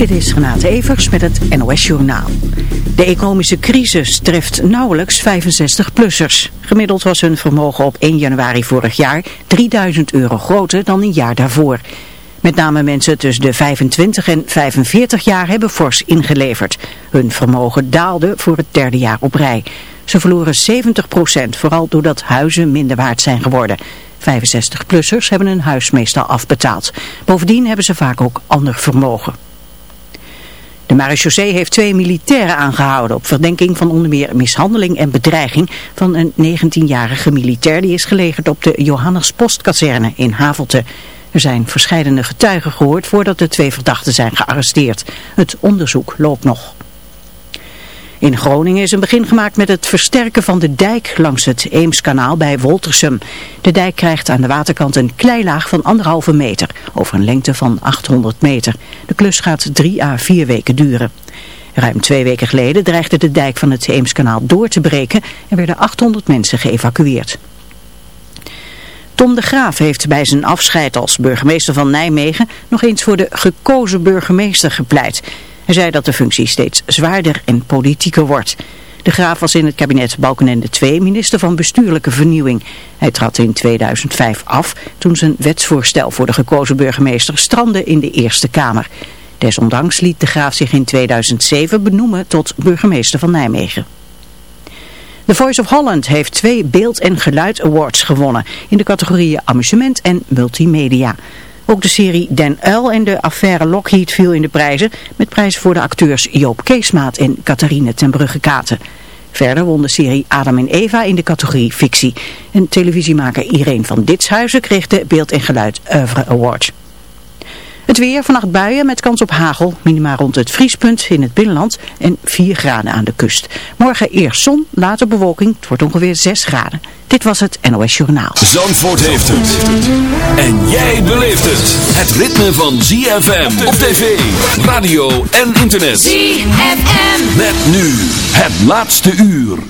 Dit is Renate Evers met het NOS Journaal. De economische crisis treft nauwelijks 65-plussers. Gemiddeld was hun vermogen op 1 januari vorig jaar 3000 euro groter dan een jaar daarvoor. Met name mensen tussen de 25 en 45 jaar hebben fors ingeleverd. Hun vermogen daalde voor het derde jaar op rij. Ze verloren 70% vooral doordat huizen minder waard zijn geworden. 65-plussers hebben hun huis meestal afbetaald. Bovendien hebben ze vaak ook ander vermogen. De marechaussee heeft twee militairen aangehouden op verdenking van onder meer mishandeling en bedreiging van een 19-jarige militair die is gelegerd op de Johannes Postkazerne in Havelte. Er zijn verschillende getuigen gehoord voordat de twee verdachten zijn gearresteerd. Het onderzoek loopt nog. In Groningen is een begin gemaakt met het versterken van de dijk langs het Eemskanaal bij Woltersum. De dijk krijgt aan de waterkant een kleilaag van anderhalve meter, over een lengte van 800 meter. De klus gaat drie à vier weken duren. Ruim twee weken geleden dreigde de dijk van het Eemskanaal door te breken en werden 800 mensen geëvacueerd. Tom de Graaf heeft bij zijn afscheid als burgemeester van Nijmegen nog eens voor de gekozen burgemeester gepleit. Hij zei dat de functie steeds zwaarder en politieker wordt. De Graaf was in het kabinet Balkenende II minister van Bestuurlijke Vernieuwing. Hij trad in 2005 af toen zijn wetsvoorstel voor de gekozen burgemeester strandde in de Eerste Kamer. Desondanks liet de Graaf zich in 2007 benoemen tot burgemeester van Nijmegen. The Voice of Holland heeft twee beeld- en geluid awards gewonnen in de categorieën amusement en multimedia. Ook de serie Den Uil en de affaire Lockheed viel in de prijzen, met prijzen voor de acteurs Joop Keesmaat en Catharine ten Brugge-Katen. Verder won de serie Adam en Eva in de categorie fictie. En televisiemaker Irene van Ditshuizen kreeg de Beeld en Geluid Oeuvre Award. Het weer, vannacht buien met kans op hagel, minima rond het vriespunt in het binnenland en 4 graden aan de kust. Morgen eerst zon, later bewolking, het wordt ongeveer 6 graden. Dit was het NOS Journaal. Zandvoort heeft het. En jij beleeft het. Het ritme van ZFM op tv, radio en internet. ZFM. Met nu het laatste uur.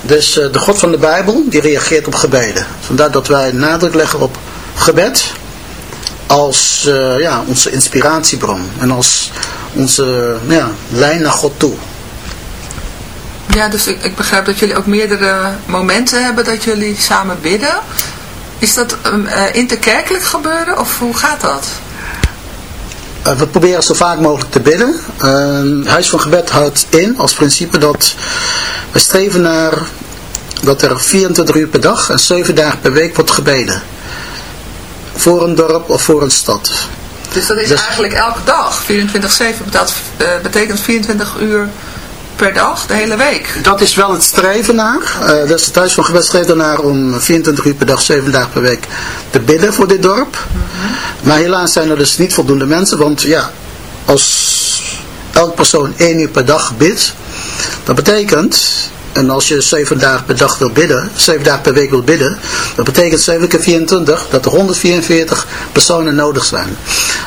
Dus uh, de God van de Bijbel die reageert op gebeden. Vandaar dat wij nadruk leggen op gebed als ja, onze inspiratiebron en als onze ja, lijn naar God toe. Ja, dus ik, begrijp dat jullie ook meerdere momenten hebben dat jullie samen bidden. Is dat uh, interkerkelijk gebeuren of hoe gaat dat? Uh, we proberen zo vaak mogelijk te bidden. Uh, Huis van Gebed houdt in als principe dat we streven naar dat er 24 uur per dag en 7 dagen per week wordt gebeden. Voor een dorp of voor een stad. Dus dat is dus, eigenlijk elke dag, 24-7, dat betekent 24 uur per dag, de hele week. Dat is wel het streven naar. Uh, dus het Huis van Gebed streeft ernaar om 24 uur per dag, 7 dagen per week te bidden voor dit dorp. Mhm. Maar helaas zijn er dus niet voldoende mensen, want ja, als elk persoon 1 uur per dag bidt, dat betekent en als je 7 dagen per dag wil bidden, 7 dagen per week wil bidden, dat betekent 7 keer 24 dat er 144 personen nodig zijn.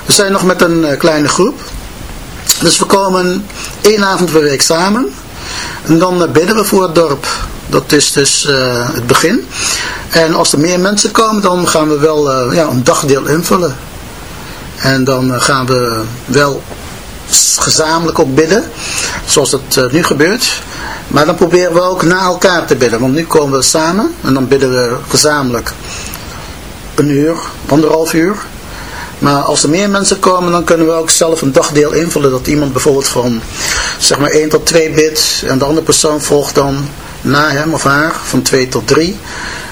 We zijn nog met een uh, kleine groep. Dus we komen één avond per week samen. En dan bidden we voor het dorp. Dat is dus uh, het begin. En als er meer mensen komen, dan gaan we wel uh, ja, een dagdeel invullen. En dan uh, gaan we wel gezamenlijk ook bidden. Zoals het nu gebeurt. Maar dan proberen we ook na elkaar te bidden. Want nu komen we samen. En dan bidden we gezamenlijk een uur, anderhalf uur. Maar als er meer mensen komen, dan kunnen we ook zelf een dagdeel invullen. Dat iemand bijvoorbeeld van zeg maar 1 tot 2 bit en de andere persoon volgt dan na hem of haar van 2 tot 3.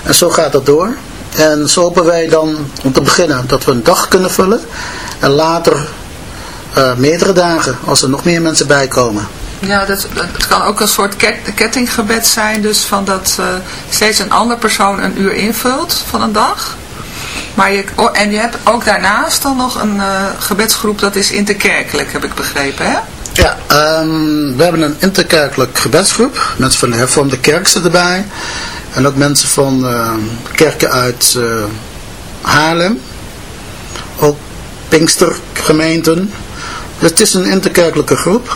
En zo gaat dat door. En zo hopen wij dan om te beginnen dat we een dag kunnen vullen. En later uh, meerdere dagen als er nog meer mensen bij komen. Ja, dat, het kan ook een soort kettinggebed zijn. Dus van dat uh, steeds een andere persoon een uur invult van een dag. Maar je, oh, en je hebt ook daarnaast dan nog een uh, gebedsgroep, dat is interkerkelijk, heb ik begrepen, hè? Ja, um, we hebben een interkerkelijk gebedsgroep. Mensen van de hervormde kerk zitten erbij. En ook mensen van uh, kerken uit uh, Haarlem. Ook Pinkstergemeenten. Dus het is een interkerkelijke groep.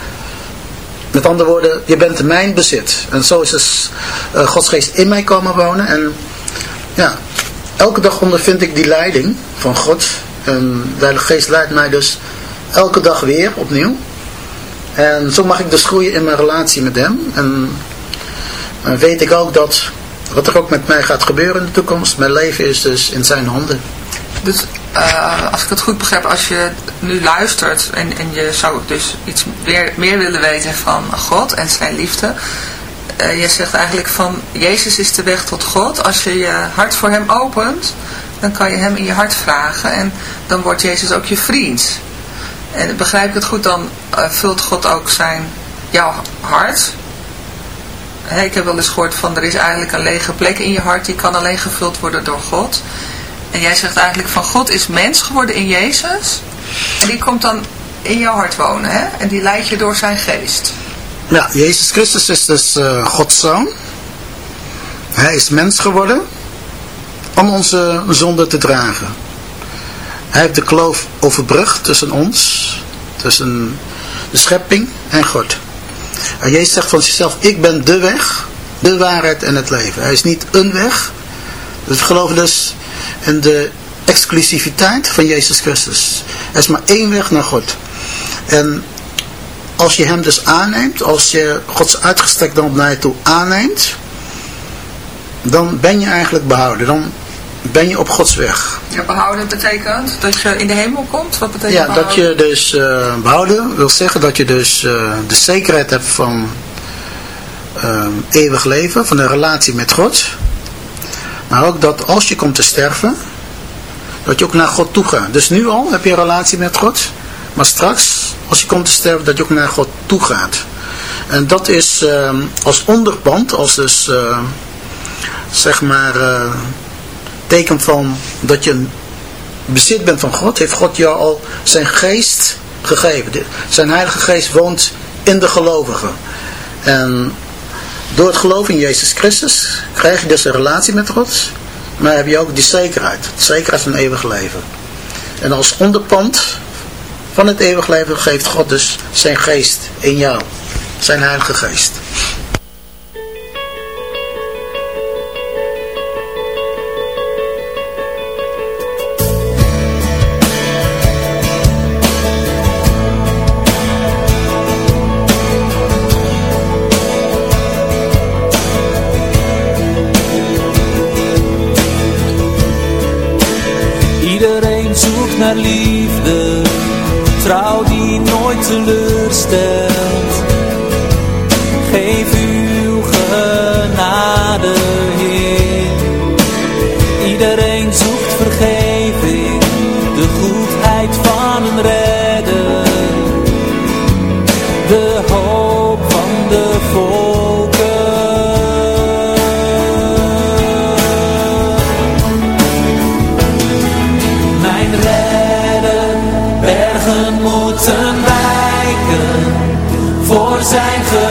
met andere woorden, je bent mijn bezit. En zo is dus uh, Gods geest in mij komen wonen. En ja, elke dag ondervind ik die leiding van God. En de Heilige Geest leidt mij dus elke dag weer opnieuw. En zo mag ik dus groeien in mijn relatie met hem. En, en weet ik ook dat wat er ook met mij gaat gebeuren in de toekomst, mijn leven is dus in zijn handen. Dus uh, als ik het goed begrijp, als je nu luistert en, en je zou dus iets meer, willen weten van God en zijn liefde. Uh, je zegt eigenlijk van, Jezus is de weg tot God. Als je je hart voor hem opent, dan kan je hem in je hart vragen en dan wordt Jezus ook je vriend. En begrijp ik het goed, dan uh, vult God ook zijn, jouw hart. Ik heb wel eens gehoord van, er is eigenlijk een lege plek in je hart, die kan alleen gevuld worden door God. En jij zegt eigenlijk van God is mens geworden in Jezus. En die komt dan in jouw hart wonen. Hè? En die leidt je door zijn geest. Ja, Jezus Christus is dus uh, Gods zoon. Hij is mens geworden om onze zonde te dragen. Hij heeft de kloof overbrugd tussen ons, tussen de schepping en God. En Jezus zegt van zichzelf, ik ben de weg, de waarheid en het leven. Hij is niet een weg. Dus we geloven dus in de exclusiviteit van Jezus Christus. Er is maar één weg naar God. En als je hem dus aanneemt, als je Gods uitgestrekte hand naar je toe aanneemt, dan ben je eigenlijk behouden. Dan ben je op Gods weg. Ja, behouden betekent dat je in de hemel komt? Wat betekent Ja, dat je dus uh, behouden wil zeggen dat je dus uh, de zekerheid hebt van uh, eeuwig leven, van een relatie met God. Maar ook dat als je komt te sterven, dat je ook naar God toe gaat. Dus nu al heb je een relatie met God, maar straks, als je komt te sterven, dat je ook naar God toe gaat. En dat is als onderband, als dus, zeg maar teken van dat je bezit bent van God, heeft God jou al zijn geest gegeven. Zijn heilige geest woont in de gelovigen. En door het geloof in Jezus Christus krijg je dus een relatie met God, maar heb je ook die zekerheid, de zekerheid van eeuwig leven. En als onderpand van het eeuwig leven geeft God dus zijn geest in jou, zijn heilige geest. Haar liefde, trouw die nooit teleurstelt. Zijn geweldige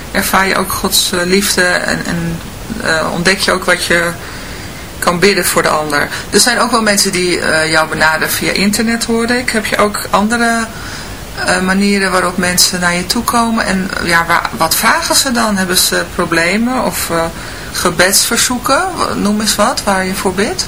ervaar je ook Gods eh, liefde en, en eh, ontdek je ook wat je kan bidden voor de ander. Er zijn ook wel mensen die eh, jou benaderen via internet, hoorde ik. Heb je ook andere manieren waarop mensen naar je toe komen? En ja, wa- wat vragen ze dan? Hebben ze problemen of gebedsverzoeken? Noem eens wat, waar je voor bidt.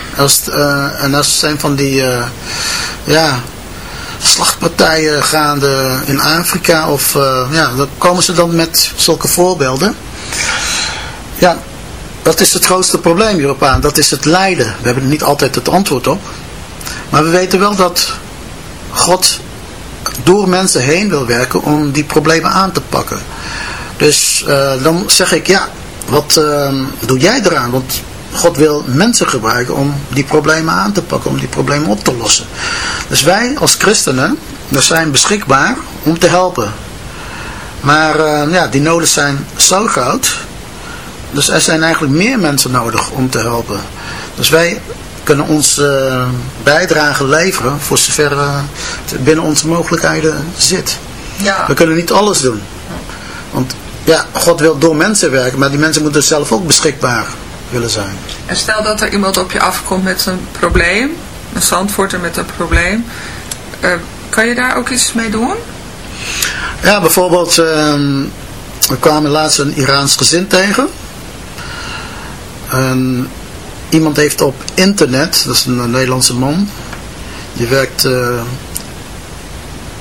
Eh, en er zijn van die, eh, ja, slachtpartijen gaande in Afrika. Of, eh, ja, dan komen ze dan met zulke voorbeelden. Ja, dat is het grootste probleem hierop aan. Dat is het lijden. We hebben er niet altijd het antwoord op. Maar we weten wel dat God door mensen heen wil werken om die problemen aan te pakken. Dus eh, dan zeg ik, ja, wat eh, doe jij eraan? Want God wil mensen gebruiken om die problemen aan te pakken, om die problemen op te lossen. Dus wij als christenen, we zijn beschikbaar om te helpen. Maar eh, ja, die noden zijn zo groot. Dus er zijn eigenlijk meer mensen nodig om te helpen. Dus wij kunnen onze bijdrage leveren voor zover eh, het binnen onze mogelijkheden zit. Ja. We kunnen niet alles doen. Want ja, God wil door mensen werken, maar die mensen moeten zelf ook beschikbaar willen zijn. En stel dat er iemand op je afkomt met een probleem, een zandvoorter met een probleem, eh, kan je daar ook iets mee doen? Ja, bijvoorbeeld, ehm, we kwamen laatst een Iraans gezin tegen. En iemand heeft op internet, dat is een Nederlandse man, die werkt eh,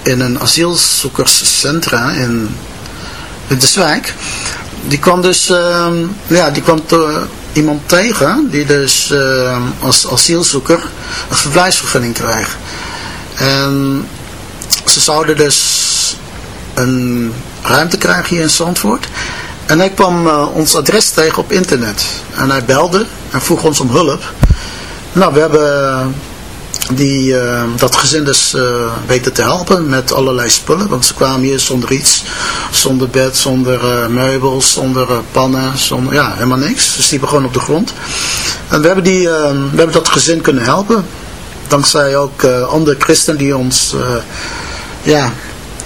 in een asielzoekerscentra in Winterswijk. Die kwam dus, ehm, ja, die kwam te- iemand tegen die dus ehm, als asielzoeker een verblijfsvergunning krijgt. En ze zouden dus een ruimte krijgen hier in Zandvoort. En hij kwam eh, ons adres tegen op internet. En hij belde en vroeg ons om hulp. Nou, we hebben die, eh, dat gezin dus eh, weten te helpen met allerlei spullen. Want ze kwamen hier zonder iets. Zonder bed, zonder eh, meubels, zonder eh, pannen, zonder, ja, helemaal niks. Ze sliepen gewoon op de grond. En we hebben, die, eh, we hebben dat gezin kunnen helpen. Dankzij ook andere christenen die ons ja,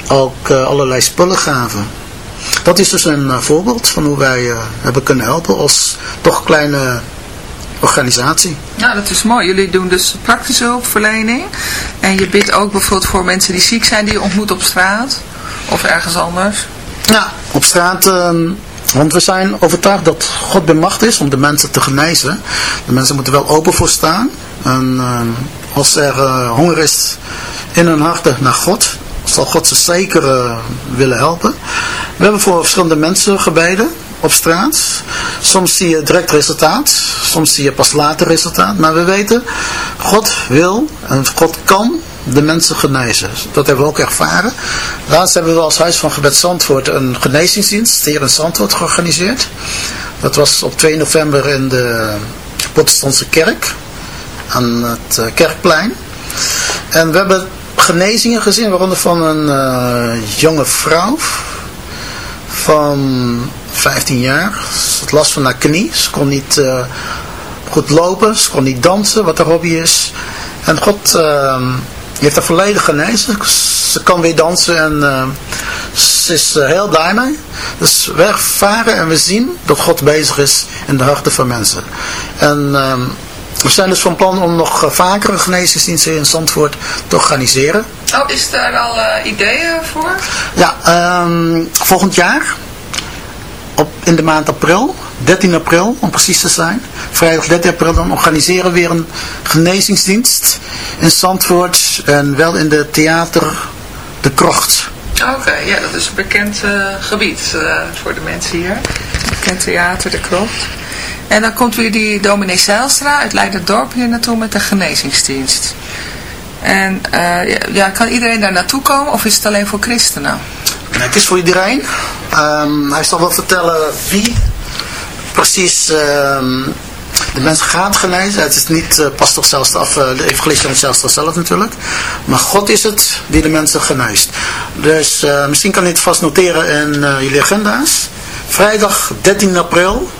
ook allerlei spullen gaven. Dat is dus een voorbeeld van hoe wij hebben kunnen helpen als toch kleine organisatie. Ja, dat is mooi. Jullie doen dus praktische hulpverlening. En je bidt ook bijvoorbeeld voor mensen die ziek zijn, die je ontmoet op straat. Of ergens anders. Ja, op straat, ehm, want we zijn overtuigd dat God bij macht is om de mensen te genezen. De mensen moeten wel open voor staan. En ehm, als er eh, honger is in hun harten naar God, zal God ze zeker eh, willen helpen. We hebben voor verschillende mensen gebeden op straat. Soms zie je direct resultaat, soms zie je pas later resultaat. Maar we weten, God wil en God kan de mensen genezen. Dat hebben we ook ervaren. Laatst hebben we als Huis van Gebed Zandvoort een genezingsdienst hier in Zandvoort georganiseerd. Dat was op 2 november in de protestantse kerk aan het eh, kerkplein. En we hebben genezingen gezien, waaronder van een eh, jonge vrouw van 15 jaar. Ze had last van haar knie. Ze kon niet eh, goed lopen, ze kon niet dansen, wat haar hobby is. En God eh, heeft haar volledig genezen. Ze kan weer dansen en eh, ze is er heel blij mee. Dus we ervaren en we zien dat God bezig is in de harten van mensen. En ehm, We zijn dus van plan om nog eh, vaker een genezingsdienst in Zandvoort te organiseren. Oh, is daar al eh, ideeën voor? Ja, ehm, volgend jaar, op, in de maand april, 13 april om precies te zijn, vrijdag 13 april, dan organiseren we weer een genezingsdienst in Zandvoort en wel in de theater De Krocht. Oké, ja, dat is een bekend eh, gebied eh, voor de mensen hier. Bekend theater, de krocht. En dan komt weer die dominee Zijlstra uit Leiderdorp hier naartoe met de genezingsdienst. En eh, ja, kan iedereen daar naartoe komen of is het alleen voor christenen? Het is voor iedereen. Ehm, hij zal wel vertellen wie precies ehm, de mensen gaat genezen. Het is niet uh, pastor zelfs, of uh, de evangelist zelfs zelf natuurlijk. Maar God is het die de mensen geneest. Dus uh, misschien kan je het vast noteren in jullie agenda's. Vrijdag 13 april.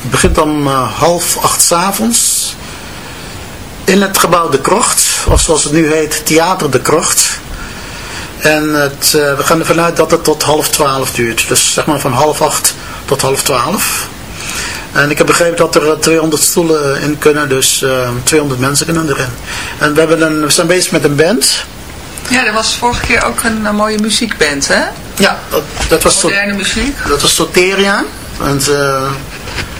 Het begint om half acht s avonds. In het gebouw De Krocht. Of zoals het nu heet, Theater De Krocht. En het, we gaan ervan uit dat het tot half twaalf duurt. Dus zeg maar van half acht tot half twaalf. En ik heb begrepen dat er 200 stoelen in kunnen, dus uh, 200 mensen kunnen erin. En we, hebben een, we zijn bezig met een band. Ja, er was vorige keer ook een, een mooie muziekband, hè? Ja, dat, dat was Moderne muziek. Dat was Soteria. En ze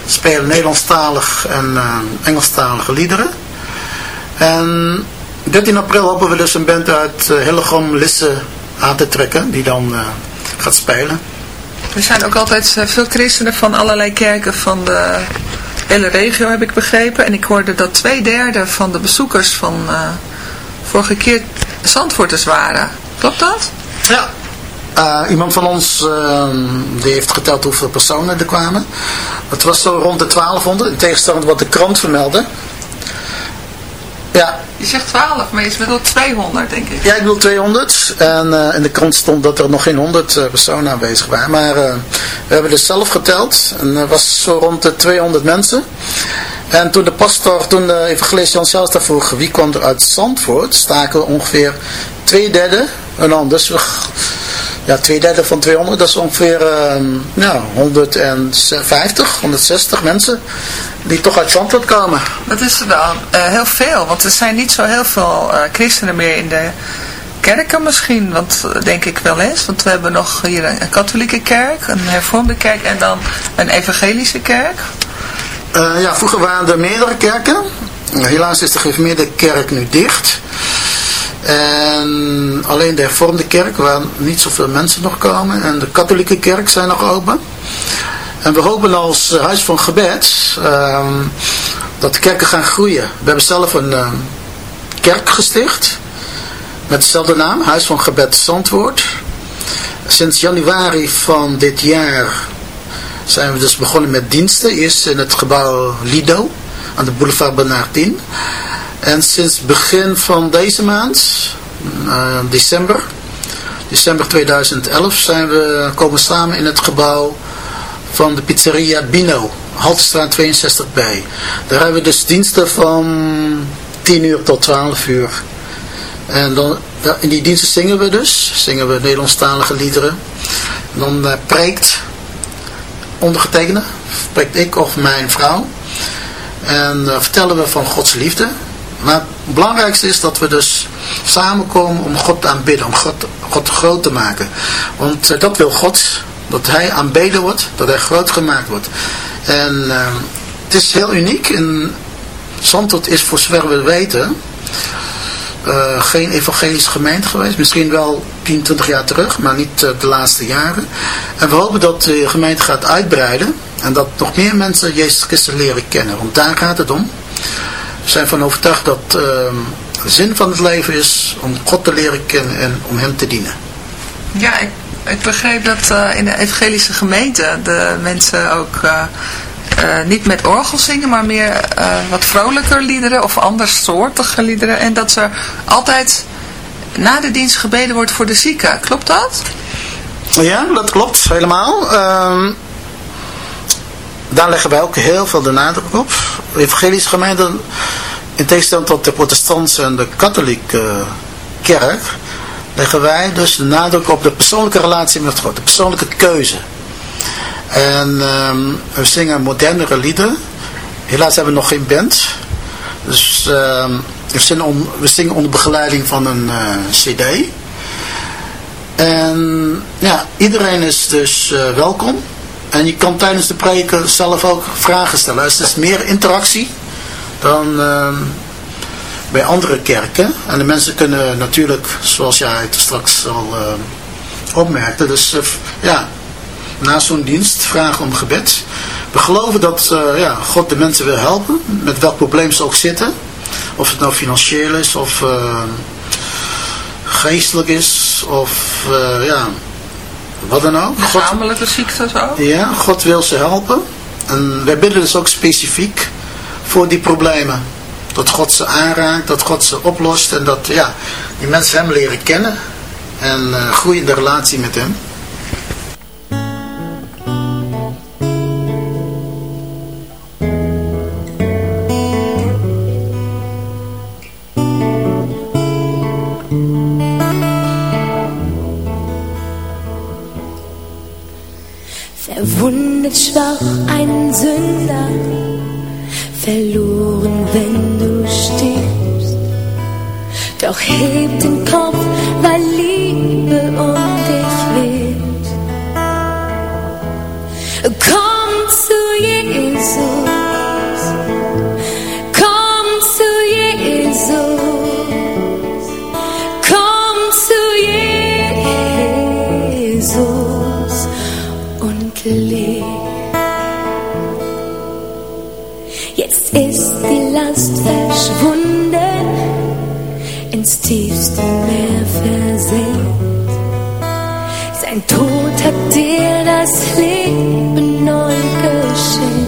spelen Nederlandstalig en uh, Engelstalige liederen. En 13 april hopen we dus een band uit uh, Hillegom Lisse aan te trekken, die dan uh, gaat spelen. Er zijn ook altijd veel christenen van allerlei kerken van de hele regio, heb ik begrepen. En ik hoorde dat twee derde van de bezoekers van uh, vorige keer Zandvoorters waren. Klopt dat? Ja. Uh, iemand van ons uh, die heeft geteld hoeveel personen er kwamen. Het was zo rond de 1200, in tegenstelling tot wat de krant vermeldde. Ja. Je zegt 12, maar je bedoelt 200, denk ik. Ja, ik bedoel 200. En uh, in de krant stond dat er nog geen 100 uh, personen aanwezig waren. Maar uh, we hebben dus zelf geteld. En er was zo rond de 200 mensen. En toen de pastor, toen de evangelist Jan Zijlstra vroeg wie kwam er uit Zandvoort, staken ongeveer twee derde. En dan dus, ja, twee derde van 200, dat is ongeveer ja, 150, 160 mensen die toch uit Zandvoort komen. Dat is wel uh, heel veel, want er zijn niet zo heel veel uh, christenen meer in de kerken misschien, want denk ik wel eens, want we hebben nog hier een, een katholieke kerk, een hervormde kerk en dan een evangelische kerk. Uh, ja, vroeger waren er meerdere kerken. Helaas is de gereformeerde kerk nu dicht. En alleen de hervormde kerk, waar niet zoveel mensen nog komen, en de katholieke kerk zijn nog open. En we hopen als huis van gebed uh, dat de kerken gaan groeien. We hebben zelf een uh, kerk gesticht met dezelfde naam, Huis van Gebed Zandwoord. Sinds januari van dit jaar zijn we dus begonnen met diensten. Eerst in het gebouw Lido aan de boulevard Bernardin. En sinds begin van deze maand, uh, december, december 2011, zijn we komen samen in het gebouw van de pizzeria Bino, Haltestraat 62b. Daar hebben we dus diensten van 10 uur tot 12 uur. En dan, in die diensten zingen we dus, zingen we Nederlandstalige liederen. En dan uh, preekt ondergetekende, spreekt ik of mijn vrouw. En uh, vertellen we van Gods liefde. Maar het belangrijkste is dat we dus samenkomen om God te aanbidden, om God, groot te maken. Want uh, dat wil God, dat hij aanbeden wordt, dat hij groot gemaakt wordt. En uh, het is heel uniek. En Zandvoort is voor zover we weten uh, geen evangelische gemeente geweest. Misschien wel 10, 20 jaar terug, maar niet uh, de laatste jaren. En we hopen dat de gemeente gaat uitbreiden. En dat nog meer mensen Jezus Christus leren kennen. Want daar gaat het om. Zijn van overtuigd dat uh, de zin van het leven is om God te leren kennen en om hem te dienen. Ja, ik, ik begreep dat uh, in de evangelische gemeente de mensen ook uh, uh, niet met orgel zingen, maar meer wat vrolijker liederen of andersoortige liederen. En dat er altijd na de dienst gebeden wordt voor de zieken. Klopt dat? Ja, dat klopt helemaal. Ehm, daar leggen wij ook heel veel de nadruk op. De evangelische gemeente, in tegenstelling tot de protestantse en de katholieke kerk, leggen wij dus de nadruk op de persoonlijke relatie met God, de persoonlijke keuze. En um, we zingen modernere liederen. Helaas hebben we nog geen band. Dus ehm, we, zingen we zingen onder begeleiding van een eh, cd. En ja, iedereen is dus eh, welkom. En je kan tijdens de preken zelf ook vragen stellen. Dus het is meer interactie dan ehm, bij andere kerken. En de mensen kunnen natuurlijk, zoals jij het straks al ehm, opmerkte, dus eh, ja, na zo'n dienst vragen om gebed. We geloven dat eh, ja, God de mensen wil helpen, met welk probleem ze ook zitten. Of het nou financieel is, of eh, geestelijk is, of eh, ja, wat dan ook. God, Lichamelijke ziektes ook. ja, God wil ze helpen. En wij bidden dus ook specifiek voor die problemen. Dat God ze aanraakt, dat God ze oplost en dat ja, die mensen hem leren kennen en eh, groeien in de relatie met hem. Verwundet schwach ein Sünder, verloren, wenn du stirbst. Doch heb den Kopf, weil Liebe um Jetzt ist die Last verschwunden, ins tiefste Meer versenkt. Sein Tod hat dir das Leben neu geschenkt.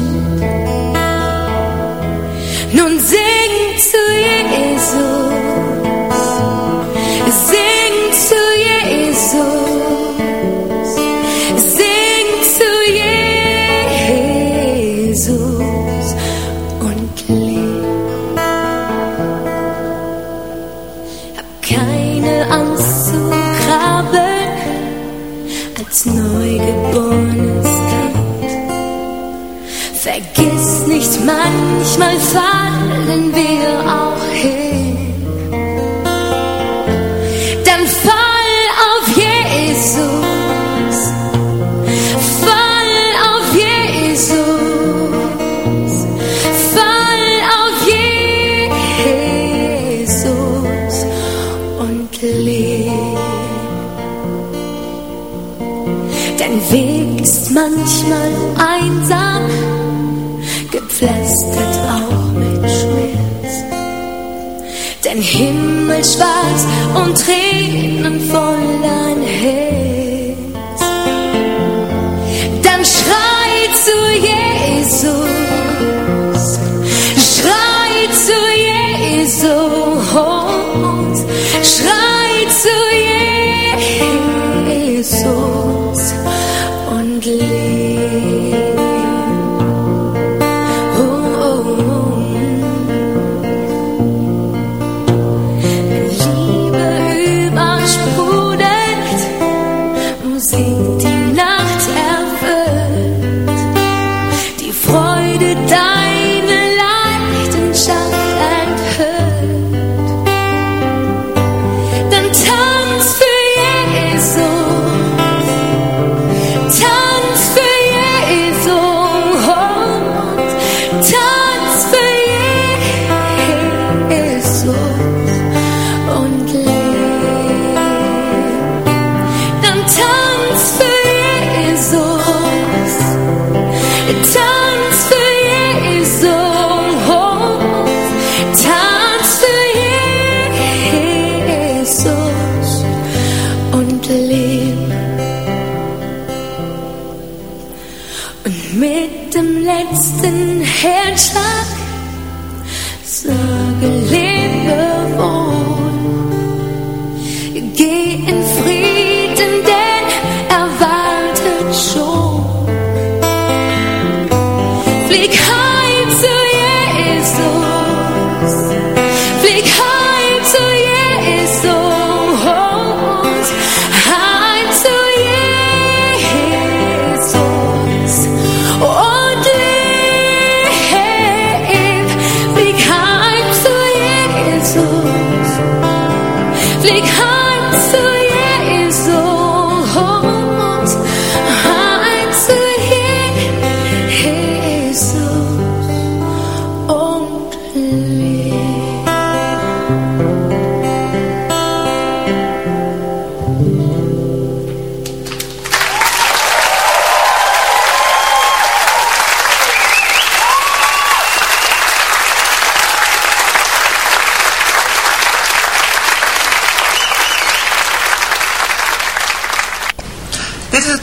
Manchmal fallen wir schwarz und Tränen voll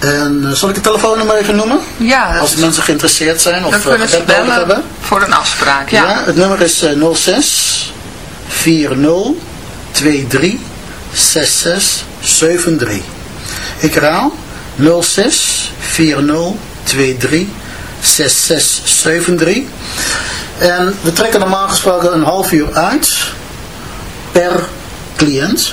En eh, zal ik het telefoonnummer even noemen? Ja, Als mensen geïnteresseerd zijn of ze gebed nodig hebben. voor een afspraak. Ja. Ja. het nummer is eh, 06 40 23 66 73. Ik herhaal 06 40 23 66 73. En we trekken normaal gesproken een half uur uit per cliënt.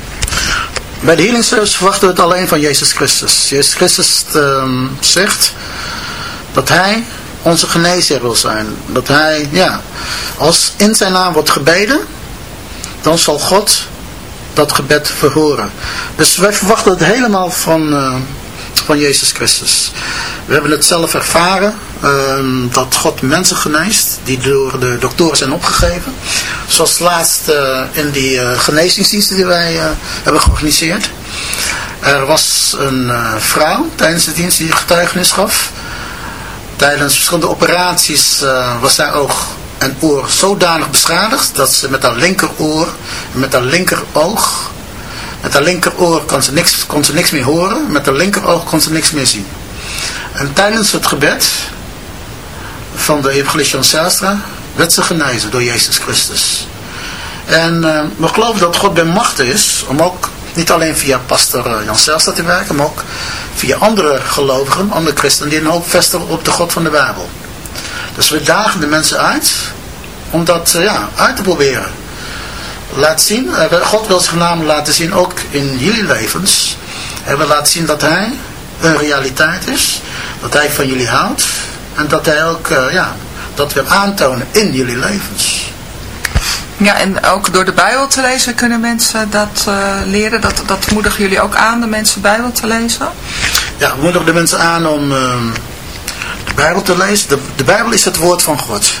Bij de healing service verwachten we het alleen van Jezus Christus. Jezus Christus ehm, zegt dat hij onze geneesheer wil zijn. Dat hij, ja, als in zijn naam wordt gebeden, dan zal God dat gebed verhoren. Dus wij verwachten het helemaal van, eh, van Jezus Christus. We hebben het zelf ervaren, ehm, dat God mensen geneest, die door de doktoren zijn opgegeven. Zoals laatst eh, in die eh, genezingsdiensten die wij eh, hebben georganiseerd. Er was een vrouw tijdens de dienst die getuigenis gaf. Tijdens verschillende operaties was haar oog en oor zodanig beschadigd dat ze met haar linkeroor en met haar linkeroog, met haar linkeroor kon ze, niks, kon ze niks meer horen, met haar linkeroog kon ze niks meer zien. En tijdens het gebed van de evangelist Jan Zijlstra werd ze genezen door Jezus Christus. En eh, we geloven dat God bij macht is om ook niet alleen via pastor eh, Jan Zijlstra te werken, maar ook via andere gelovigen, andere christenen die een hoop vestigen op de God van de Bijbel. Dus we dagen de mensen uit om dat eh, ja, uit te proberen. Laat zien, God wil zich namelijk laten zien, ook in jullie levens. Hij wil laten zien dat hij een realiteit is, dat hij van jullie houdt en dat hij ook ja, dat wil aantonen in jullie levens. Ja, en ook door de Bijbel te lezen kunnen mensen dat eh, leren. Dat, dat moedigen jullie ook aan, de mensen Bijbel te lezen? Ja, we moedigen de mensen aan om ehm, de Bijbel te lezen. De, de Bijbel is het woord van God.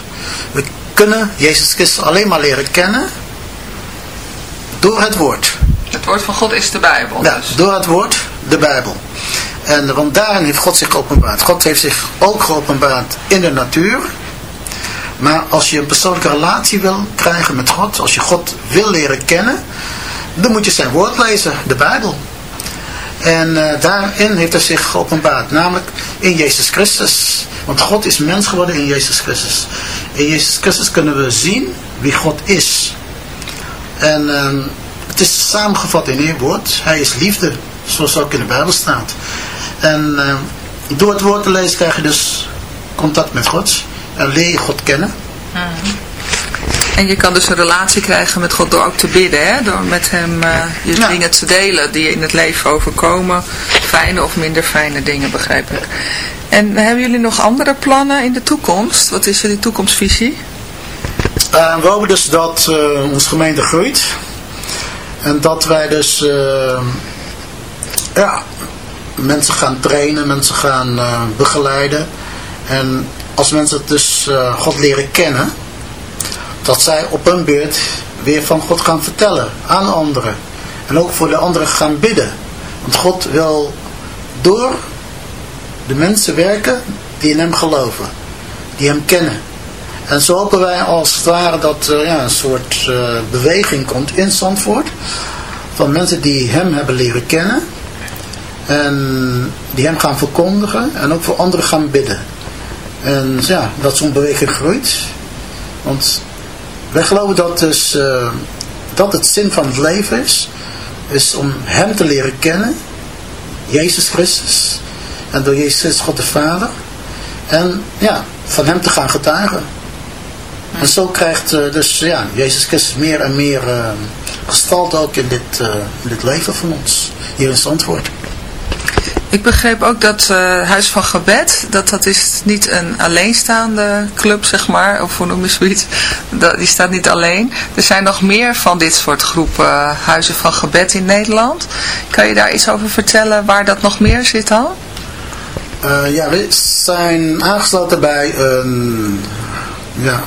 We kunnen Jezus Christus alleen maar leren kennen door het woord. Het woord van God is de Bijbel. Ja, dus. door het woord, de Bijbel. En want daarin heeft God zich geopenbaard. God heeft zich ook geopenbaard in de natuur. Maar als je een persoonlijke relatie wil krijgen met God, als je God wil leren kennen, dan moet je zijn woord lezen, de Bijbel. En eh, daarin heeft hij zich geopenbaard, namelijk in Jezus Christus. Want God is mens geworden in Jezus Christus. In Jezus Christus kunnen we zien wie God is. En ehm, het is samengevat in één woord. Hij is liefde, zoals ook in de Bijbel staat. En ehm, door het woord te lezen krijg je dus contact met God. En leer je God kennen. En je kan dus een relatie krijgen met God door ook te bidden, hè? Door met hem eh, je Ja. dingen te delen die je in het leven overkomen. Fijne of minder fijne dingen, begrijp ik. En hebben jullie nog andere plannen in de toekomst? Wat is jullie toekomstvisie? Uh, we hopen dus dat uh, onze gemeente groeit. En dat wij dus ja, mensen gaan trainen, mensen gaan begeleiden. En als mensen dus uh, God leren kennen, dat zij op hun beurt weer van God gaan vertellen aan anderen. En ook voor de anderen gaan bidden. Want God wil door de mensen werken die in hem geloven. Die hem kennen. En zo hopen wij als het ware dat er ja, een soort uh, beweging komt in Zandvoort. Van mensen die hem hebben leren kennen. En die hem gaan verkondigen. En ook voor anderen gaan bidden. En ja, dat zo'n beweging groeit. Want wij geloven dat dus uh, dat het zin van het leven is. Is om hem te leren kennen. Jezus Christus. En door Jezus Christus God de Vader. En ja, van hem te gaan getuigen. En zo krijgt uh, dus ja, Jezus Christus meer en meer uh, gestalte ook in dit, in dit leven van ons. Hier in Zandvoort. Ik begreep ook dat Huis van Gebed, dat dat is niet een alleenstaande club, zeg maar, of hoe noem je zoiets. Dat, die staat niet alleen. Er zijn nog meer van dit soort groepen Huizen van Gebed in Nederland. Kan je daar iets over vertellen waar dat nog meer zit dan? ja, we zijn aangesloten bij een... Ja,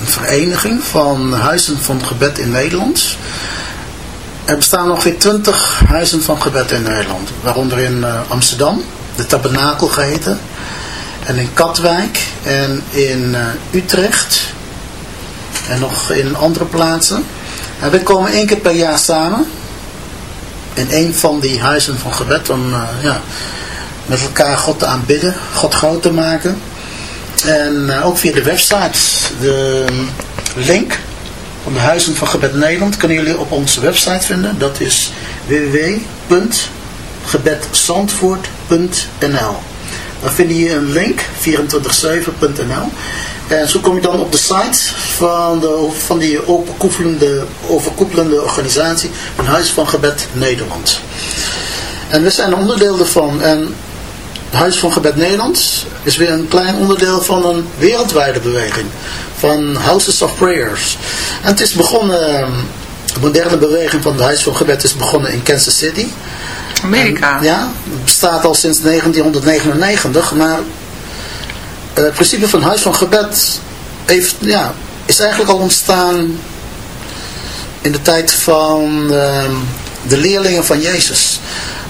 een vereniging van huizen van gebed in Nederland. Er bestaan ongeveer 20 huizen van gebed in Nederland. Waaronder in uh, Amsterdam, de Tabernakel geheten. En in Katwijk en in uh, Utrecht. En nog in andere plaatsen. En we komen één keer per jaar samen. In een van die huizen van gebed. Om uh, ja, met elkaar God te aanbidden. God groot te maken. En ook via de website, de link van de Huizen van Gebed Nederland kunnen jullie op onze website vinden. Dat is www.gebedzandvoort.nl Daar vind je een link, 247.nl En zo kom je dan op de site van, de, van die overkoepelende, overkoepelende organisatie van Huizen van Gebed Nederland. En we zijn onderdeel ervan. En Huis van Gebed Nederland is weer een klein onderdeel van een wereldwijde beweging. Van Houses of Prayers. En het is begonnen, de moderne beweging van het Huis van Gebed is begonnen in Kansas City. Amerika. En, ja, het bestaat al sinds 1999. Maar het principe van Huis van Gebed heeft, ja, is eigenlijk al ontstaan in de tijd van uh, de leerlingen van Jezus.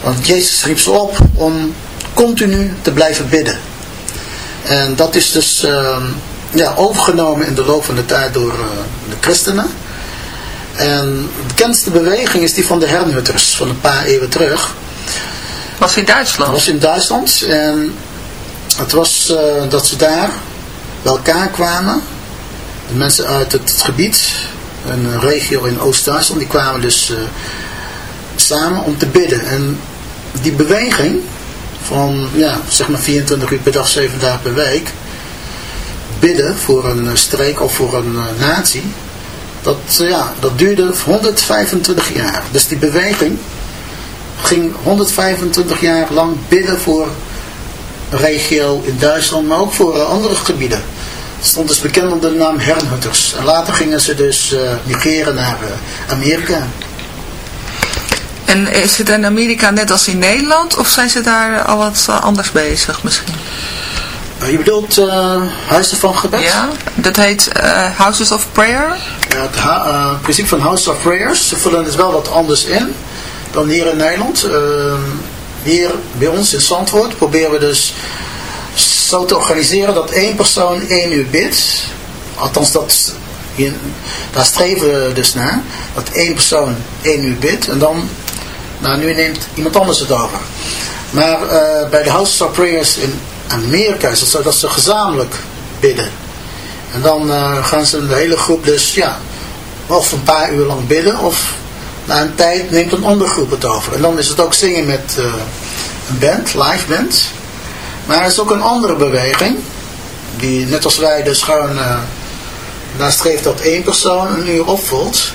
Want Jezus riep ze op om continu te blijven bidden. En dat is dus uh, ja, overgenomen in de loop van de tijd door uh, de christenen. En de bekendste beweging is die van de Herrnhutters van een paar eeuwen terug. Was in Duitsland? Was in Duitsland. En het was uh, dat ze daar bij elkaar kwamen. De mensen uit het gebied, een regio in Oost-Duitsland, die kwamen dus samen om te bidden. En die beweging van ja, zeg maar 24 uur per dag, 7 dagen per week bidden voor een streek of voor een uh, natie dat, uh, ja, dat duurde 125 jaar. Dus die beweging ging 125 jaar lang bidden voor een regio in Duitsland maar ook voor andere gebieden. Het stond dus bekend onder de naam Herrnhutters. En later gingen ze dus migreren naar Amerika en is het in Amerika net als in Nederland of zijn ze daar al wat anders bezig misschien? Eh, je bedoelt eh, huizen van gebed? Ja, dat heet eh, Houses of Prayer. Ja, het eh, principe van House of Prayers, ze vullen het wel wat anders in dan hier in Nederland. Hier bij ons in Zandvoort proberen we dus zo te organiseren dat één persoon één uur bidt. Althans, dat, hier- daar streven we dus naar. Dat één persoon één uur bidt en dan, nou nu neemt iemand anders het over. Maar eh, bij de House of Prayers in Amerika is het zo dat ze gezamenlijk bidden. En dan eh, gaan ze de hele groep dus, ja, of een paar uur lang bidden, of na een tijd neemt een andere groep het over. En dan is het ook zingen met eh, een band, live band. Maar er is ook een andere beweging, die net als wij dus gewoon uh, nastreeft dat één persoon een uur opvult.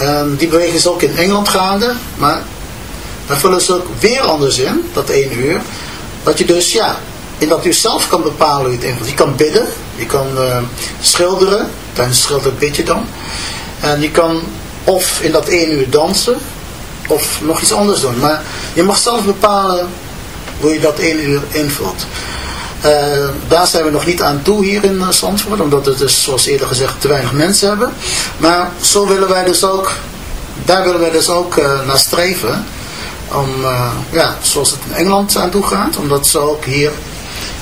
En die beweging is ook in Engeland gaande, maar daar vullen ze ook weer anders in, dat één uur. Dat je dus, ja, in dat uur zelf kan bepalen hoe je het invult. Je kan bidden, je kan eh, schilderen, tijdens schilderen bid je dan. En je kan of in dat één uur dansen, of nog iets anders doen. Maar je mag zelf bepalen hoe je dat één uur invult. Eh, daar zijn we nog niet aan toe hier in uh, Zandvoort, omdat we dus, zoals eerder gezegd, te weinig mensen hebben. Maar zo willen wij dus ook, daar willen wij dus ook uh, naar streven. Om, ja, zoals het in Engeland aan toe gaat, om dat zo ook hier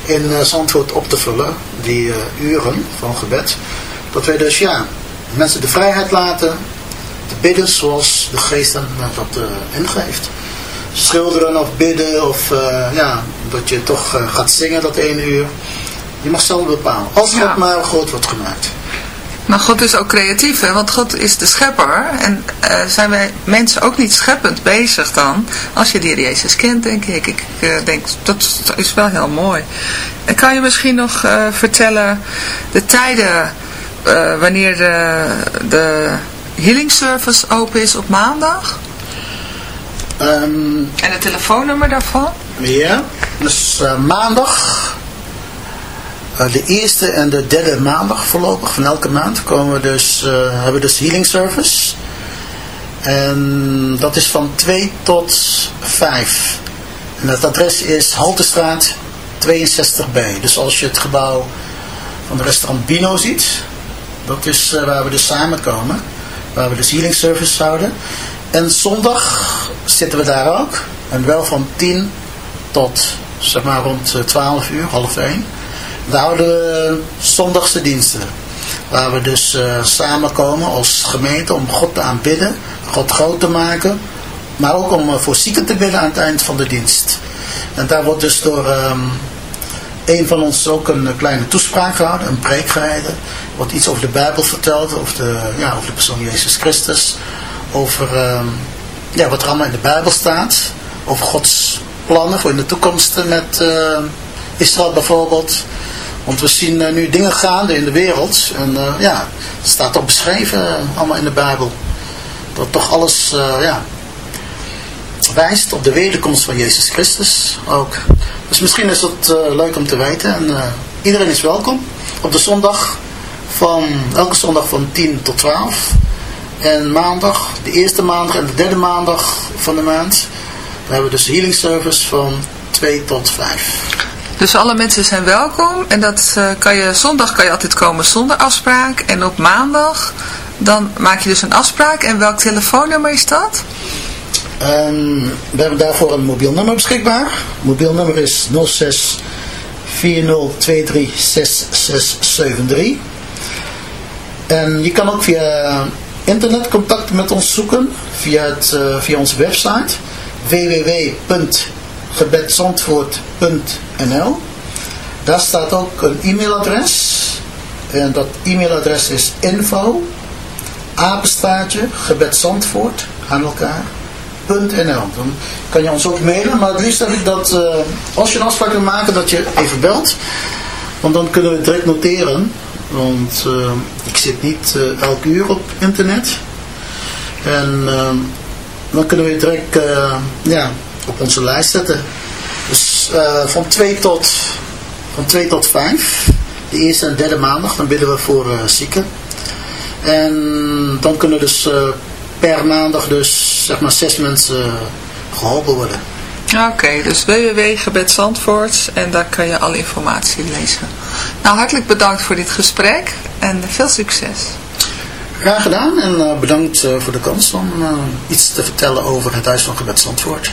in Zandvoort op te vullen, die uren van gebed. Dat wij dus, ja, mensen de vrijheid laten te bidden zoals de geest hen dat ingeeft schilderen of bidden of uh, ja, dat je toch uh, gaat zingen dat ene uur. Je mag zelf bepalen. Als God ja. maar groot wordt gemaakt. Maar God is ook creatief, hè? want God is de schepper. En uh, zijn wij mensen ook niet scheppend bezig dan? Als je de Heer Jezus kent, denk ik. Ik denk, dat is wel heel mooi. En kan je misschien nog vertellen de tijden wanneer de, de healing service open is op maandag? Um, en het telefoonnummer daarvan? Ja, dus uh, maandag, uh, de eerste en de derde maandag voorlopig van elke maand komen we dus, uh, hebben we dus healing service. En dat is van 2 tot 5. En het adres is Haltestraat 62B. Dus als je het gebouw van de restaurant Bino ziet, dat is waar we dus samenkomen. Waar we dus healing service houden. En zondag zitten we daar ook. En wel van 10 tot zeg maar rond 12 uur, half 1. Daar houden we zondagse diensten. Waar we dus uh, samenkomen als gemeente om God te aanbidden. God groot te maken. Maar ook om uh, voor zieken te bidden aan het eind van de dienst. En daar wordt dus door um, een van ons ook een kleine toespraak gehouden. Een preek gehouden. Wordt iets over de Bijbel verteld. Over de, ja, over de persoon Jezus Christus over uh, ja, wat er allemaal in de Bijbel staat. Over Gods plannen voor in de toekomst met uh, Israël bijvoorbeeld. Want we zien uh, nu dingen gaande in de wereld. En ja, het staat ook beschreven allemaal in de Bijbel. Dat toch alles ja, wijst op de wederkomst van Jezus Christus ook. Dus misschien is het leuk om te weten. En iedereen is welkom. Op de zondag van, elke zondag van 10 tot 12. En maandag, de eerste maandag en de derde maandag van de maand, we hebben dus healing service van 2 tot 5. Dus alle mensen zijn welkom en dat uh, kan je, zondag kan je altijd komen zonder afspraak en op maandag dan maak je dus een afspraak en welk telefoonnummer is dat? Um, we hebben daarvoor een mobiel nummer beschikbaar. Mobielnummer is 06 4023 6673. En je kan ook via internet contact met ons zoeken via, het, uh, via onze website www.gebedsandvoort.nl Daar staat ook een e-mailadres en dat e-mailadres is info apenstaartje. Dan kan je ons ook mailen, maar het liefst heb ik dat uh, als je een afspraak wil maken dat je even belt, want dan kunnen we direct noteren want uh, ik zit niet uh, elk uur op internet. En uh, dan kunnen we direct ja, op onze lijst zetten. Dus van 2 tot, van 2 tot 5. De eerste en derde maandag. Dan bidden we voor zieken. En dan kunnen dus per maandag dus zeg maar zes mensen geholpen worden. Oké, dus www.gebed Zandvoort en daar kan je alle informatie lezen. Nou, hartelijk bedankt voor dit gesprek en veel succes. Graag gedaan en eh, bedankt eh, voor de kans om eh, iets te vertellen over het Huis van Gebed Zandvoort.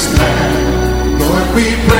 This land. Lord, we pray